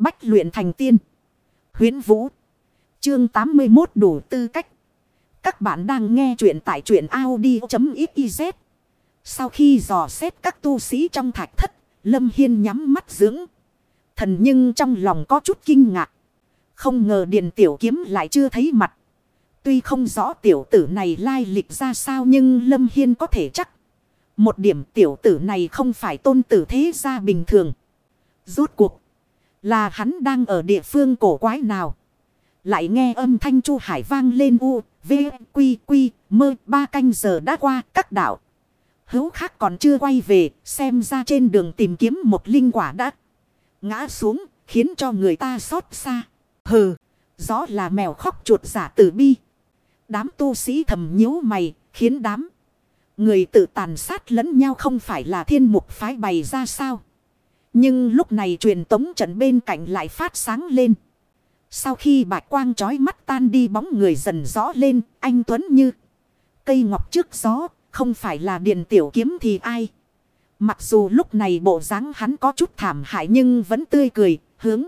Bách luyện thành tiên. Huyến Vũ. Chương 81 đủ tư cách. Các bạn đang nghe truyện tại truyện Audi.xyz. Sau khi dò xét các tu sĩ trong thạch thất, Lâm Hiên nhắm mắt dưỡng. Thần nhưng trong lòng có chút kinh ngạc. Không ngờ Điền Tiểu Kiếm lại chưa thấy mặt. Tuy không rõ tiểu tử này lai lịch ra sao nhưng Lâm Hiên có thể chắc. Một điểm tiểu tử này không phải tôn tử thế gia bình thường. Rốt cuộc. Là hắn đang ở địa phương cổ quái nào. Lại nghe âm thanh chu hải vang lên u, v, quy, quy, mơ ba canh giờ đã qua các đảo. Hữu khác còn chưa quay về, xem ra trên đường tìm kiếm một linh quả đã ngã xuống, khiến cho người ta xót xa. Hừ, gió là mèo khóc chuột giả tử bi. Đám tu sĩ thầm nhíu mày, khiến đám người tự tàn sát lẫn nhau không phải là thiên mục phái bày ra sao. Nhưng lúc này truyền tống trận bên cạnh lại phát sáng lên. Sau khi bạch quang trói mắt tan đi bóng người dần rõ lên, anh Tuấn như cây ngọc trước gió, không phải là điện tiểu kiếm thì ai. Mặc dù lúc này bộ dáng hắn có chút thảm hại nhưng vẫn tươi cười, hướng.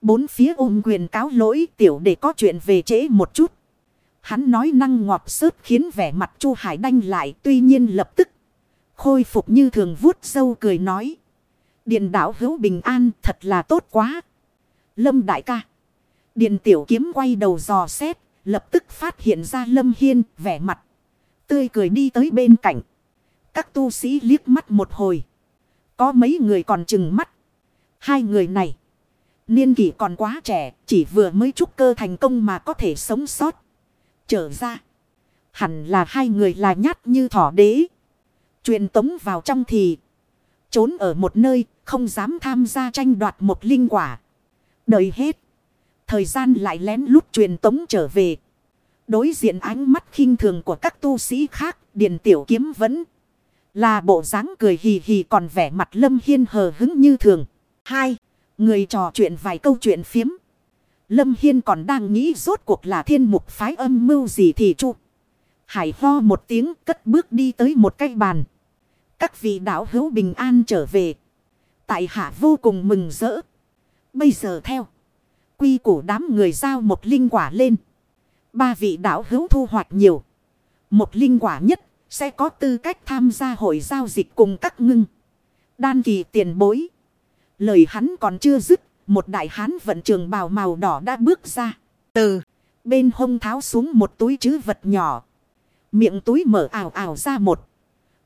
Bốn phía ôm quyền cáo lỗi tiểu để có chuyện về trễ một chút. Hắn nói năng ngọt sớt khiến vẻ mặt Chu Hải đanh lại tuy nhiên lập tức. Khôi phục như thường vuốt sâu cười nói điền đảo hữu bình an, thật là tốt quá. Lâm đại ca. điền tiểu kiếm quay đầu dò xét. Lập tức phát hiện ra Lâm Hiên, vẻ mặt. Tươi cười đi tới bên cạnh. Các tu sĩ liếc mắt một hồi. Có mấy người còn chừng mắt. Hai người này. Niên kỷ còn quá trẻ. Chỉ vừa mới trúc cơ thành công mà có thể sống sót. Trở ra. Hẳn là hai người là nhát như thỏ đế. truyền tống vào trong thì. Trốn ở một nơi. Không dám tham gia tranh đoạt một linh quả. Đợi hết. Thời gian lại lén lút truyền tống trở về. Đối diện ánh mắt khinh thường của các tu sĩ khác. Điền tiểu kiếm vẫn. Là bộ dáng cười hì hì còn vẻ mặt lâm hiên hờ hứng như thường. Hai. Người trò chuyện vài câu chuyện phiếm. Lâm Hiên còn đang nghĩ rốt cuộc là thiên mục phái âm mưu gì thì chu. Hải ho một tiếng, cất bước đi tới một cái bàn. Các vị đạo hữu bình an trở về. Tại hạ vô cùng mừng rỡ. Bây giờ theo. Quy củ đám người giao một linh quả lên. Ba vị đạo hữu thu hoạch nhiều. Một linh quả nhất sẽ có tư cách tham gia hội giao dịch cùng các ngưng. Đan kỳ tiền bối. Lời hắn còn chưa dứt. Một đại hán vận trường bào màu đỏ đã bước ra. Từ bên hông tháo xuống một túi chứ vật nhỏ. Miệng túi mở ảo ảo ra một.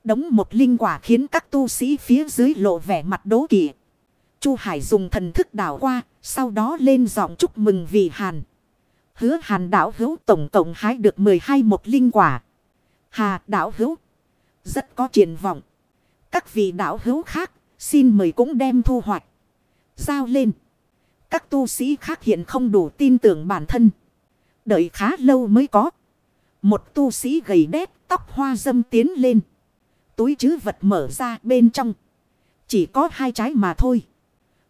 Đống một linh quả khiến các tu sĩ phía dưới lộ vẻ mặt đố kỵ. Chu Hải dùng thần thức đảo qua, sau đó lên giọng chúc mừng vì Hàn. Hứa Hàn đảo hữu tổng cộng hái được 12 một linh quả. Hà đảo hữu rất có triển vọng. Các vị đảo hữu khác xin mời cũng đem thu hoạch. Giao lên. Các tu sĩ khác hiện không đủ tin tưởng bản thân. Đợi khá lâu mới có. Một tu sĩ gầy đét tóc hoa dâm tiến lên. Túi chứ vật mở ra bên trong. Chỉ có hai trái mà thôi.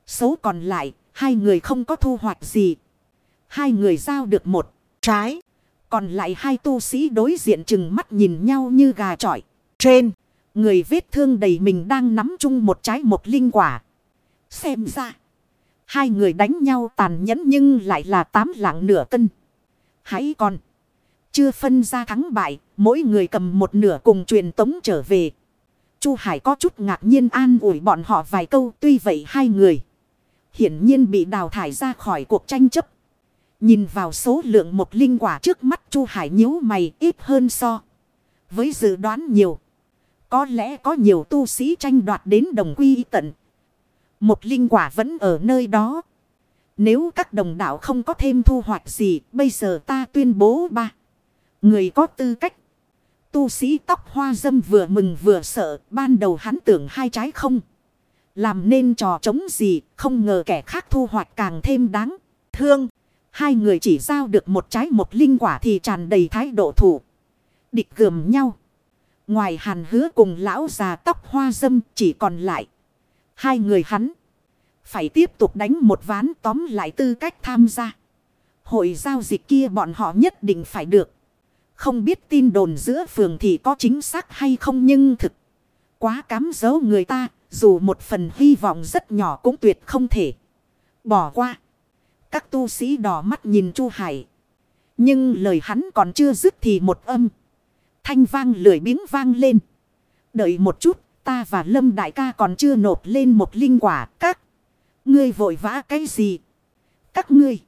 Số còn lại, hai người không có thu hoạch gì. Hai người giao được một trái. Còn lại hai tu sĩ đối diện chừng mắt nhìn nhau như gà trọi. Trên, người vết thương đầy mình đang nắm chung một trái một linh quả. Xem ra, hai người đánh nhau tàn nhẫn nhưng lại là tám lạng nửa cân. Hãy còn, chưa phân ra thắng bại, mỗi người cầm một nửa cùng truyền tống trở về. Chu Hải có chút ngạc nhiên an ủi bọn họ vài câu tuy vậy hai người. Hiển nhiên bị đào thải ra khỏi cuộc tranh chấp. Nhìn vào số lượng một linh quả trước mắt Chu Hải nhíu mày ít hơn so. Với dự đoán nhiều. Có lẽ có nhiều tu sĩ tranh đoạt đến đồng quy tận. Một linh quả vẫn ở nơi đó. Nếu các đồng đạo không có thêm thu hoạch gì, bây giờ ta tuyên bố ba. Người có tư cách. Tu sĩ tóc hoa dâm vừa mừng vừa sợ, ban đầu hắn tưởng hai trái không. Làm nên trò chống gì, không ngờ kẻ khác thu hoạch càng thêm đáng thương. Hai người chỉ giao được một trái một linh quả thì tràn đầy thái độ thủ. Địch gườm nhau. Ngoài hàn hứa cùng lão già tóc hoa dâm chỉ còn lại. Hai người hắn. Phải tiếp tục đánh một ván tóm lại tư cách tham gia. Hội giao dịch kia bọn họ nhất định phải được. Không biết tin đồn giữa phường thì có chính xác hay không nhưng thực. Quá cám dấu người ta. Dù một phần hy vọng rất nhỏ cũng tuyệt không thể. Bỏ qua. Các tu sĩ đỏ mắt nhìn Chu Hải. Nhưng lời hắn còn chưa dứt thì một âm. Thanh vang lười biếng vang lên. Đợi một chút, ta và Lâm Đại ca còn chưa nộp lên một linh quả. Các ngươi vội vã cái gì? Các ngươi.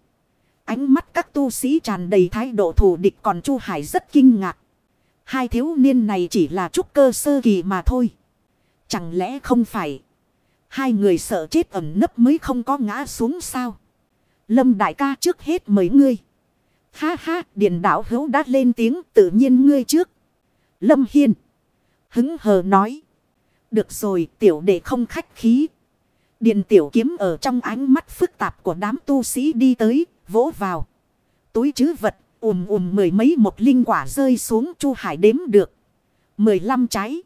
Ánh mắt các tu sĩ tràn đầy thái độ thù địch còn Chu Hải rất kinh ngạc. Hai thiếu niên này chỉ là trúc cơ sơ kỳ mà thôi. Chẳng lẽ không phải. Hai người sợ chết ẩm nấp mới không có ngã xuống sao. Lâm đại ca trước hết mấy ngươi. Ha ha, điện đảo hữu đã lên tiếng tự nhiên ngươi trước. Lâm Hiên. Hứng hờ nói. Được rồi, tiểu đệ không khách khí. Điện tiểu kiếm ở trong ánh mắt phức tạp của đám tu sĩ đi tới, vỗ vào. Túi chứ vật, ùm ùm mười mấy một linh quả rơi xuống chu hải đếm được. Mười lăm trái.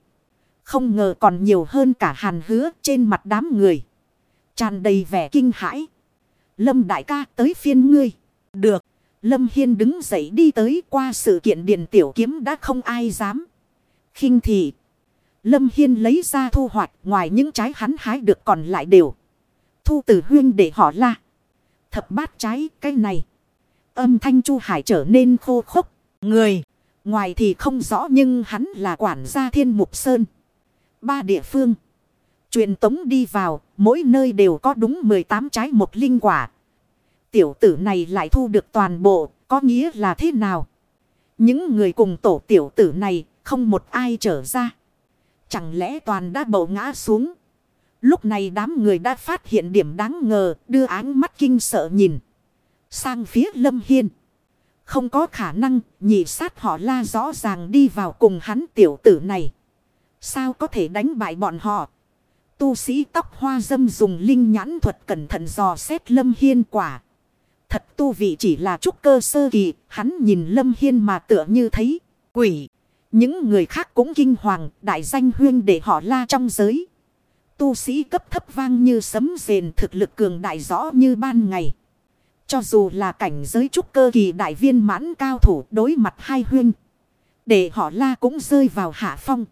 Không ngờ còn nhiều hơn cả hàn hứa trên mặt đám người. Tràn đầy vẻ kinh hãi. Lâm đại ca tới phiên ngươi. Được. Lâm Hiên đứng dậy đi tới qua sự kiện điện tiểu kiếm đã không ai dám. khinh thị. Lâm Hiên lấy ra thu hoạch ngoài những trái hắn hái được còn lại đều. Thu tử huyên để họ la. Thập bát trái, cái này. Âm thanh Chu Hải trở nên khô khốc. Người. Ngoài thì không rõ nhưng hắn là quản gia thiên mục sơn. Ba địa phương. Truyền tống đi vào. Mỗi nơi đều có đúng 18 trái một linh quả. Tiểu tử này lại thu được toàn bộ. Có nghĩa là thế nào? Những người cùng tổ tiểu tử này, không một ai trở ra. Chẳng lẽ toàn đã bầu ngã xuống. Lúc này đám người đã phát hiện điểm đáng ngờ đưa ánh mắt kinh sợ nhìn. Sang phía Lâm Hiên. Không có khả năng nhị sát họ la rõ ràng đi vào cùng hắn tiểu tử này. Sao có thể đánh bại bọn họ? Tu sĩ tóc hoa dâm dùng linh nhãn thuật cẩn thận dò xét Lâm Hiên quả. Thật tu vị chỉ là trúc cơ sơ kỳ, hắn nhìn Lâm Hiên mà tựa như thấy quỷ. Những người khác cũng kinh hoàng, đại danh huyên để họ la trong giới. Tu sĩ cấp thấp vang như sấm rền thực lực cường đại rõ như ban ngày. Cho dù là cảnh giới trúc cơ kỳ đại viên mãn cao thủ đối mặt hai huyên. Để họ la cũng rơi vào hạ phong.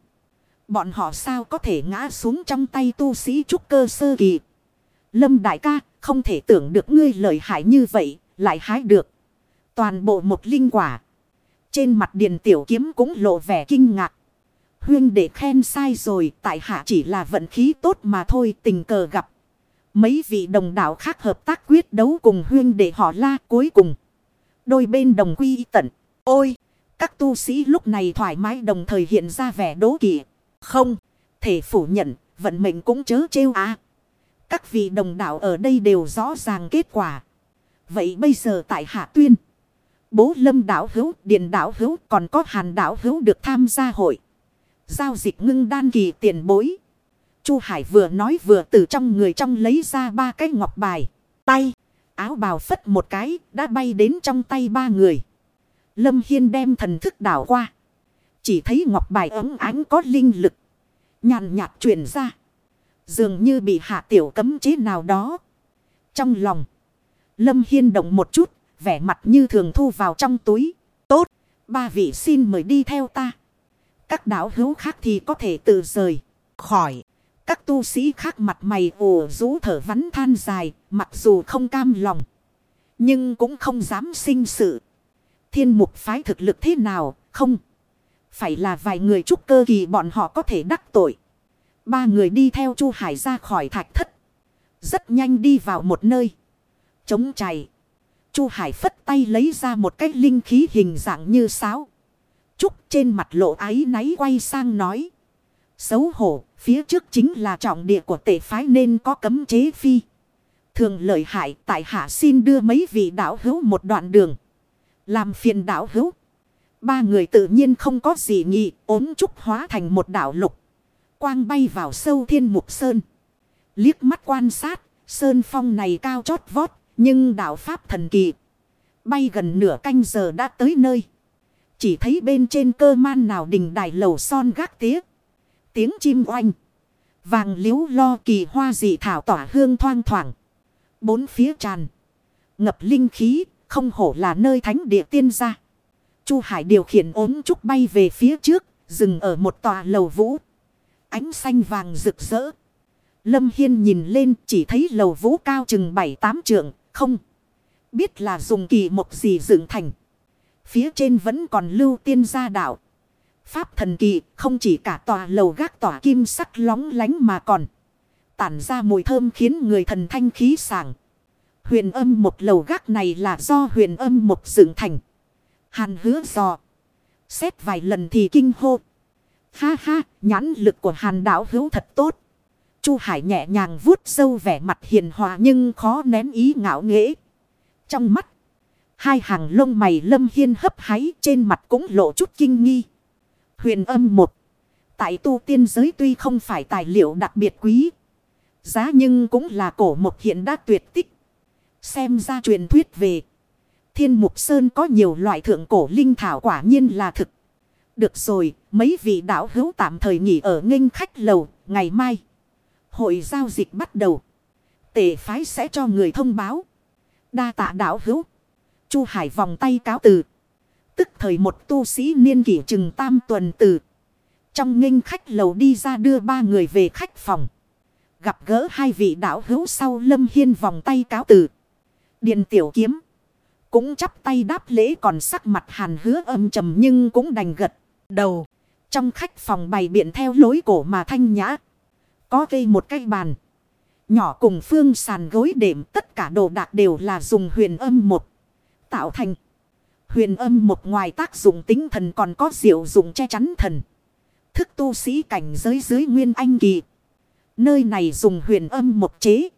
Bọn họ sao có thể ngã xuống trong tay tu sĩ trúc cơ sơ kỳ. Lâm đại ca, không thể tưởng được ngươi lợi hại như vậy, lại hái được. Toàn bộ một linh quả. Trên mặt điền tiểu kiếm cũng lộ vẻ kinh ngạc. Huyên để khen sai rồi tại hạ chỉ là vận khí tốt mà thôi tình cờ gặp. Mấy vị đồng đạo khác hợp tác quyết đấu cùng huyên để họ la cuối cùng. Đôi bên đồng quy tận. Ôi! Các tu sĩ lúc này thoải mái đồng thời hiện ra vẻ đố kỵ. Không! Thể phủ nhận, vận mệnh cũng chớ trêu à. Các vị đồng đạo ở đây đều rõ ràng kết quả. Vậy bây giờ tại hạ tuyên. Bố lâm đảo hữu, điện đảo hữu còn có hàn đảo hữu được tham gia hội. Giao dịch ngưng đan kỳ tiền bối. Chu Hải vừa nói vừa từ trong người trong lấy ra ba cái ngọc bài. Tay, áo bào phất một cái, đã bay đến trong tay ba người. Lâm Hiên đem thần thức đảo qua. Chỉ thấy ngọc bài ấm ánh có linh lực. Nhàn nhạt truyền ra. Dường như bị hạ tiểu cấm chế nào đó. Trong lòng. Lâm Hiên động một chút. Vẻ mặt như thường thu vào trong túi. Tốt. Ba vị xin mời đi theo ta. Các đạo hữu khác thì có thể tự rời. Khỏi. Các tu sĩ khác mặt mày ồ rú thở vắn than dài. Mặc dù không cam lòng. Nhưng cũng không dám sinh sự. Thiên mục phái thực lực thế nào? Không. Phải là vài người trúc cơ kỳ bọn họ có thể đắc tội. Ba người đi theo Chu Hải ra khỏi thạch thất. Rất nhanh đi vào một nơi. Chống chày. Chu Hải phất tay lấy ra một cái linh khí hình dạng như sáo. Trúc trên mặt lộ ái náy quay sang nói. Xấu hổ, phía trước chính là trọng địa của tể phái nên có cấm chế phi. Thường lợi hại tại hạ xin đưa mấy vị đảo hữu một đoạn đường. Làm phiền đảo hữu. Ba người tự nhiên không có gì nghị, ốm trúc hóa thành một đảo lục. Quang bay vào sâu thiên mục sơn. Liếc mắt quan sát, sơn phong này cao chót vót, nhưng đạo pháp thần kỳ. Bay gần nửa canh giờ đã tới nơi. Chỉ thấy bên trên cơ man nào đình đài lầu son gác tía. Tiếng chim oanh. Vàng liếu lo kỳ hoa dị thảo tỏa hương thoang thoảng. Bốn phía tràn. Ngập linh khí, không hổ là nơi thánh địa tiên gia. Chu Hải điều khiển ốm trúc bay về phía trước, dừng ở một tòa lầu vũ. Ánh xanh vàng rực rỡ. Lâm Hiên nhìn lên chỉ thấy lầu vũ cao chừng 7-8 trượng, không. Biết là dùng kỳ mộc gì dựng thành. Phía trên vẫn còn lưu tiên gia đạo. Pháp thần kỳ không chỉ cả tòa lầu gác tỏa kim sắc lóng lánh mà còn. Tản ra mùi thơm khiến người thần thanh khí sảng. Huyền âm một lầu gác này là do huyền âm một dựng thành. Hàn hứa dò. Xét vài lần thì kinh hô. Ha ha, nhãn lực của hàn đảo hữu thật tốt. Chu Hải nhẹ nhàng vuốt sâu vẻ mặt hiền hòa nhưng khó nén ý ngạo nghễ. Trong mắt, hai hàng lông mày lâm hiên hấp háy trên mặt cũng lộ chút kinh nghi. Huyền âm một. Tại tu tiên giới tuy không phải tài liệu đặc biệt quý. Giá nhưng cũng là cổ một hiện đã tuyệt tích. Xem ra truyền thuyết về. Thiên Mục Sơn có nhiều loại thượng cổ linh thảo quả nhiên là thực. Được rồi, mấy vị đạo hữu tạm thời nghỉ ở nghênh khách lầu, ngày mai. Hội giao dịch bắt đầu. Tể phái sẽ cho người thông báo. Đa tạ đạo hữu. Chu Hải vòng tay cáo từ. Tức thời một tu sĩ niên kỷ chừng tam tuần từ. Trong nghênh khách lầu đi ra đưa ba người về khách phòng. Gặp gỡ hai vị đạo hữu sau lâm hiên vòng tay cáo từ. điền tiểu kiếm. Cũng chắp tay đáp lễ còn sắc mặt hàn hứa âm trầm nhưng cũng đành gật. Đầu. Trong khách phòng bày biện theo lối cổ mà thanh nhã. Có cây một cái bàn. Nhỏ cùng phương sàn gối đệm tất cả đồ đạc đều là dùng huyền âm một. Tạo thành. Huyền âm một ngoài tác dụng tính thần còn có diệu dụng che chắn thần. Thức tu sĩ cảnh giới dưới nguyên anh kỳ. Nơi này dùng huyền âm một chế.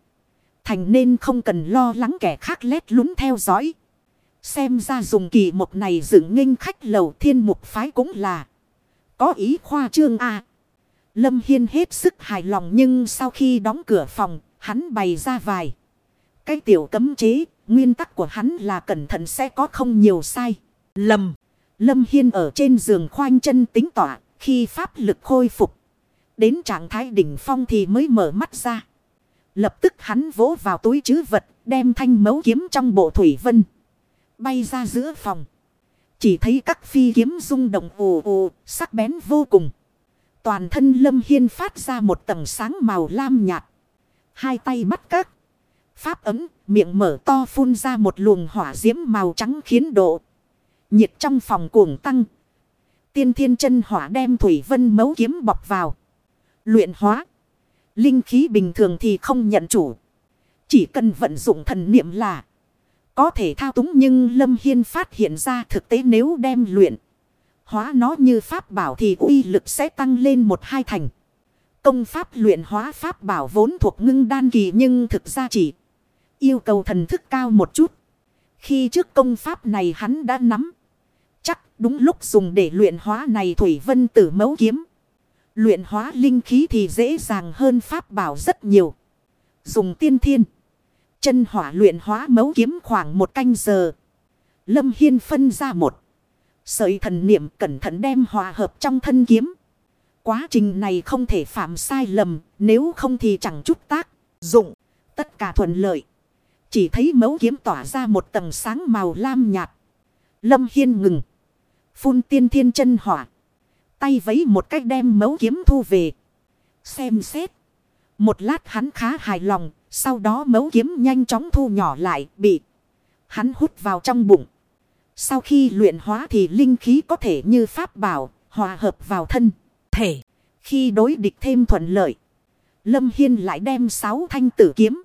Thành nên không cần lo lắng kẻ khác lét lún theo dõi. Xem ra dùng kỳ một này dựng nghênh khách lầu thiên mục phái cũng là. Có ý khoa trương à. Lâm Hiên hết sức hài lòng nhưng sau khi đóng cửa phòng, hắn bày ra vài. Cái tiểu cấm chế, nguyên tắc của hắn là cẩn thận sẽ có không nhiều sai. Lầm. Lâm Hiên ở trên giường khoanh chân tính tỏa, khi pháp lực khôi phục. Đến trạng thái đỉnh phong thì mới mở mắt ra. Lập tức hắn vỗ vào túi chứ vật, đem thanh mấu kiếm trong bộ thủy vân. Bay ra giữa phòng. Chỉ thấy các phi kiếm rung động ồ ồ, sắc bén vô cùng. Toàn thân lâm hiên phát ra một tầng sáng màu lam nhạt. Hai tay bắt các. Pháp ấm, miệng mở to phun ra một luồng hỏa diễm màu trắng khiến độ. Nhiệt trong phòng cuồng tăng. Tiên thiên chân hỏa đem thủy vân mấu kiếm bọc vào. Luyện hóa. Linh khí bình thường thì không nhận chủ. Chỉ cần vận dụng thần niệm là. Có thể thao túng nhưng Lâm Hiên phát hiện ra thực tế nếu đem luyện. Hóa nó như pháp bảo thì uy lực sẽ tăng lên một hai thành. Công pháp luyện hóa pháp bảo vốn thuộc ngưng đan kỳ nhưng thực ra chỉ yêu cầu thần thức cao một chút. Khi trước công pháp này hắn đã nắm. Chắc đúng lúc dùng để luyện hóa này Thủy Vân tử mấu kiếm. Luyện hóa linh khí thì dễ dàng hơn pháp bảo rất nhiều. Dùng tiên thiên. Chân hỏa luyện hóa mấu kiếm khoảng một canh giờ. Lâm Hiên phân ra một. Sợi thần niệm cẩn thận đem hòa hợp trong thân kiếm. Quá trình này không thể phạm sai lầm, nếu không thì chẳng chút tác, dụng, tất cả thuận lợi. Chỉ thấy mấu kiếm tỏa ra một tầng sáng màu lam nhạt. Lâm Hiên ngừng. Phun tiên thiên chân hỏa. Tay vấy một cách đem mấu kiếm thu về. Xem xét. Một lát hắn khá hài lòng. Sau đó mấu kiếm nhanh chóng thu nhỏ lại bị. Hắn hút vào trong bụng. Sau khi luyện hóa thì linh khí có thể như pháp bảo, hòa hợp vào thân, thể. Khi đối địch thêm thuận lợi, Lâm Hiên lại đem sáu thanh tử kiếm.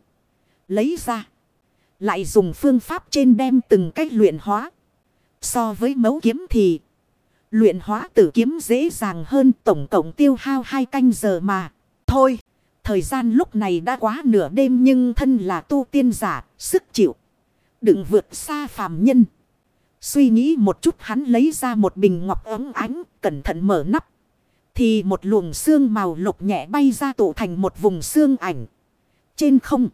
Lấy ra. Lại dùng phương pháp trên đem từng cách luyện hóa. So với mấu kiếm thì luyện hóa tử kiếm dễ dàng hơn tổng cộng tiêu hao hai canh giờ mà. Thôi, thời gian lúc này đã quá nửa đêm nhưng thân là tu tiên giả, sức chịu. Đừng vượt xa phàm nhân. Suy nghĩ một chút hắn lấy ra một bình ngọc ấm ánh, cẩn thận mở nắp. Thì một luồng xương màu lục nhẹ bay ra tụ thành một vùng xương ảnh. Trên không.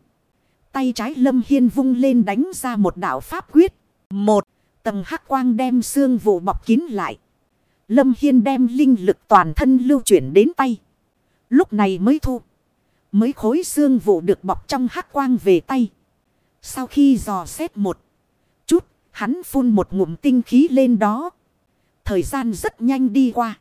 Tay trái lâm hiên vung lên đánh ra một đạo pháp quyết. Một. Tầng hắc quang đem xương vụ bọc kín lại. Lâm hiên đem linh lực toàn thân lưu chuyển đến tay. Lúc này mới thu. Mới khối xương vụ được bọc trong hắc quang về tay. Sau khi dò xét một chút Hắn phun một ngụm tinh khí lên đó. Thời gian rất nhanh đi qua.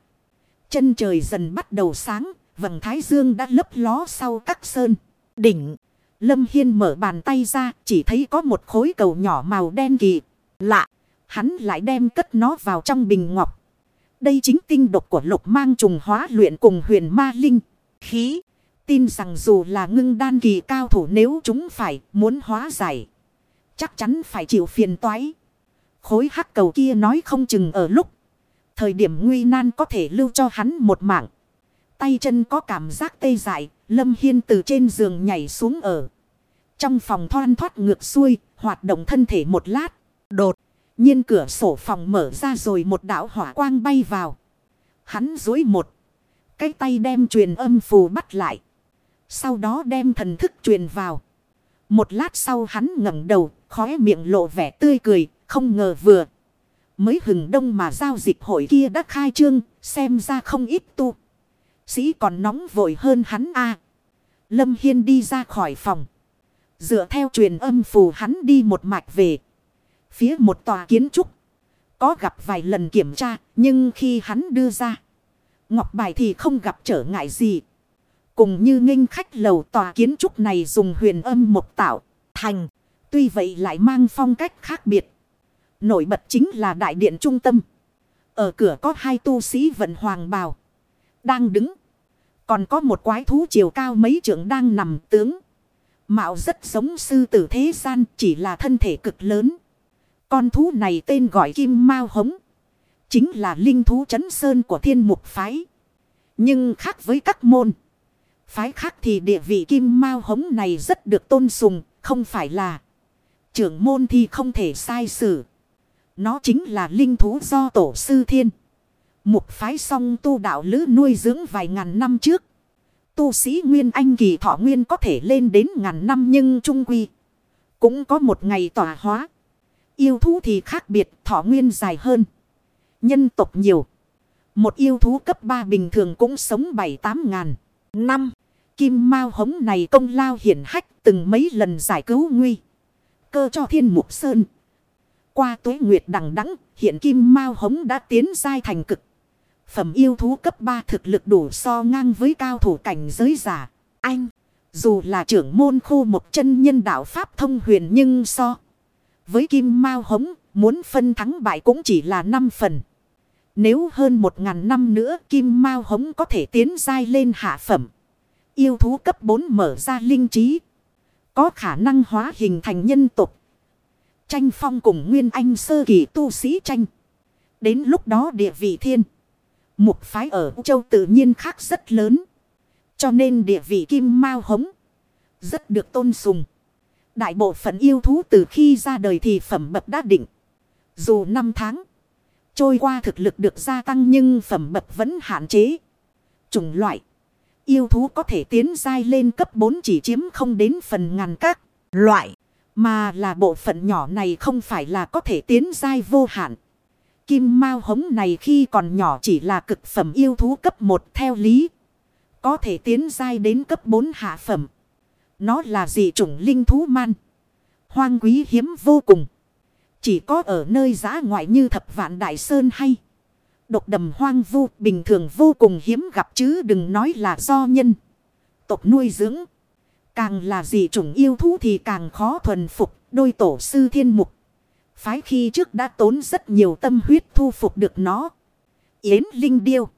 Chân trời dần bắt đầu sáng, Vầng thái dương đã lấp ló sau các sơn. Đỉnh. Lâm Hiên mở bàn tay ra. Chỉ thấy có một khối cầu nhỏ màu đen kỳ. Lạ. Hắn lại đem cất nó vào trong bình ngọc. Đây chính tinh độc của lục mang trùng hóa luyện cùng huyền ma linh. Khí. Tin rằng dù là ngưng đan kỳ cao thủ nếu chúng phải muốn hóa giải. Chắc chắn phải chịu phiền toái. Khối hắc cầu kia nói không chừng ở lúc. Thời điểm nguy nan có thể lưu cho hắn một mạng. Tay chân có cảm giác tê dại. Lâm Hiên từ trên giường nhảy xuống ở. Trong phòng thoan thoát ngược xuôi. Hoạt động thân thể một lát. Đột nhiên cửa sổ phòng mở ra rồi một đạo hỏa quang bay vào. Hắn dối một. Cái tay đem truyền âm phù bắt lại. Sau đó đem thần thức truyền vào. Một lát sau hắn ngẩng đầu, khóe miệng lộ vẻ tươi cười, không ngờ vừa. Mới hừng đông mà giao dịch hội kia đã khai trương, xem ra không ít tu. Sĩ còn nóng vội hơn hắn a Lâm Hiên đi ra khỏi phòng. Dựa theo truyền âm phù hắn đi một mạch về. Phía một tòa kiến trúc. Có gặp vài lần kiểm tra, nhưng khi hắn đưa ra. Ngọc bài thì không gặp trở ngại gì. Cùng như nghênh khách lầu tòa kiến trúc này dùng huyền âm một tạo, thành. Tuy vậy lại mang phong cách khác biệt. Nổi bật chính là đại điện trung tâm. Ở cửa có hai tu sĩ vận hoàng bào. Đang đứng. Còn có một quái thú chiều cao mấy trượng đang nằm tướng. Mạo rất giống sư tử thế gian, chỉ là thân thể cực lớn. Con thú này tên gọi Kim Mao Hống. Chính là linh thú chấn sơn của thiên mục phái. Nhưng khác với các môn. Phái khác thì địa vị Kim Mao Hống này rất được tôn sùng. Không phải là trưởng môn thì không thể sai xử. Nó chính là linh thú do tổ sư thiên. Mục phái song tu đạo lữ nuôi dưỡng vài ngàn năm trước. Tu sĩ Nguyên Anh kỳ thọ nguyên có thể lên đến ngàn năm nhưng trung quy. Cũng có một ngày tỏa hóa. Yêu thú thì khác biệt, thọ nguyên dài hơn. Nhân tộc nhiều. Một yêu thú cấp 3 bình thường cũng sống 7-8 ngàn năm. Kim Mao hống này công lao hiển hách từng mấy lần giải cứu nguy. Cơ cho thiên mục sơn. Qua tuế nguyệt đằng đẵng hiện Kim Mao hống đã tiến giai thành cực. Phẩm yêu thú cấp 3 thực lực đủ so ngang với cao thủ cảnh giới giả. Anh, dù là trưởng môn khu một chân nhân đạo Pháp thông huyền nhưng so. Với Kim Mao Hống, muốn phân thắng bại cũng chỉ là 5 phần. Nếu hơn một ngàn năm nữa Kim Mao Hống có thể tiến dai lên hạ phẩm. Yêu thú cấp 4 mở ra linh trí. Có khả năng hóa hình thành nhân tục. Tranh phong cùng Nguyên Anh sơ kỳ tu sĩ tranh. Đến lúc đó địa vị thiên. Mục phái ở châu tự nhiên khác rất lớn. Cho nên địa vị Kim Mao Hống rất được tôn sùng. Đại bộ phận yêu thú từ khi ra đời thì phẩm bậc đã định. Dù năm tháng trôi qua thực lực được gia tăng nhưng phẩm bậc vẫn hạn chế. Chủng loại yêu thú có thể tiến dai lên cấp 4 chỉ chiếm không đến phần ngàn các loại. Mà là bộ phận nhỏ này không phải là có thể tiến dai vô hạn. Kim mao hống này khi còn nhỏ chỉ là cực phẩm yêu thú cấp 1 theo lý. Có thể tiến dai đến cấp 4 hạ phẩm. Nó là dị chủng linh thú man. Hoang quý hiếm vô cùng. Chỉ có ở nơi giã ngoại như thập vạn đại sơn hay. Độc đầm hoang vu bình thường vô cùng hiếm gặp chứ đừng nói là do nhân. Tộc nuôi dưỡng. Càng là dị chủng yêu thú thì càng khó thuần phục đôi tổ sư thiên mục. Phái khi trước đã tốn rất nhiều tâm huyết thu phục được nó. Yến Linh Điêu.